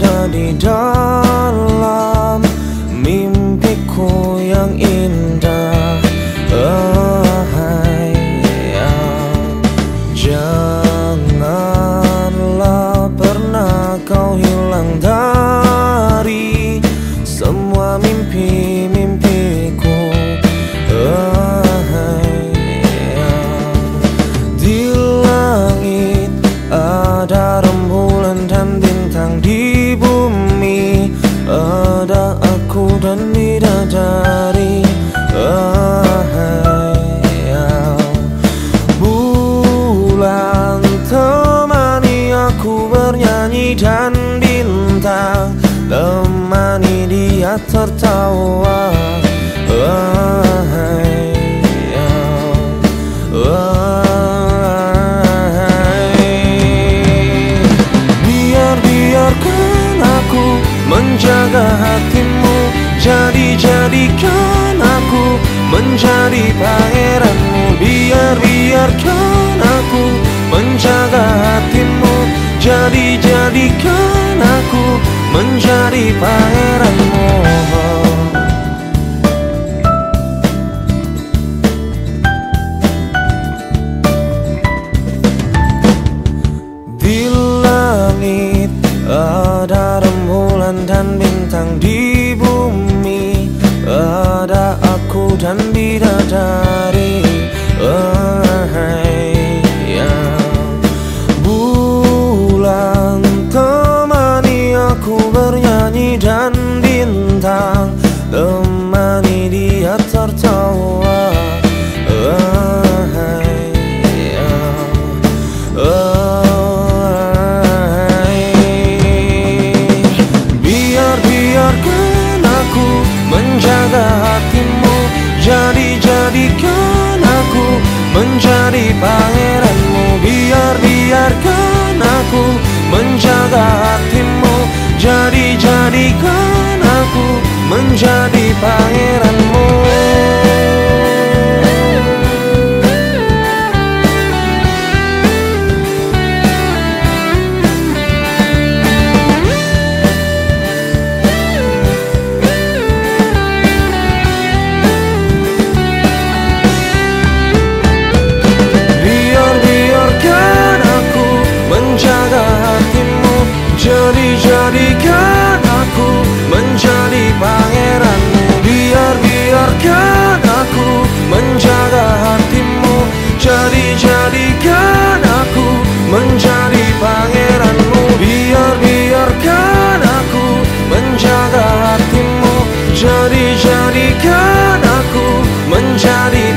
ada di dalam mimpiku yang indah oh, ya. Janganlah pernah kau hilang dari hanya menjaga hatimu Jadi jadikan aku menjadi pangeranmu Biar biarkan aku menjaga hatimu Jadi jadikan aku menjadi pangeranmu di bumi. Ada aku dan bidadari jadikan aku menjadi pangeranmu. Biar biarkan aku menjaga hatimu. Jadi jadikan aku menjadi pangeranmu jadikan aku menjadi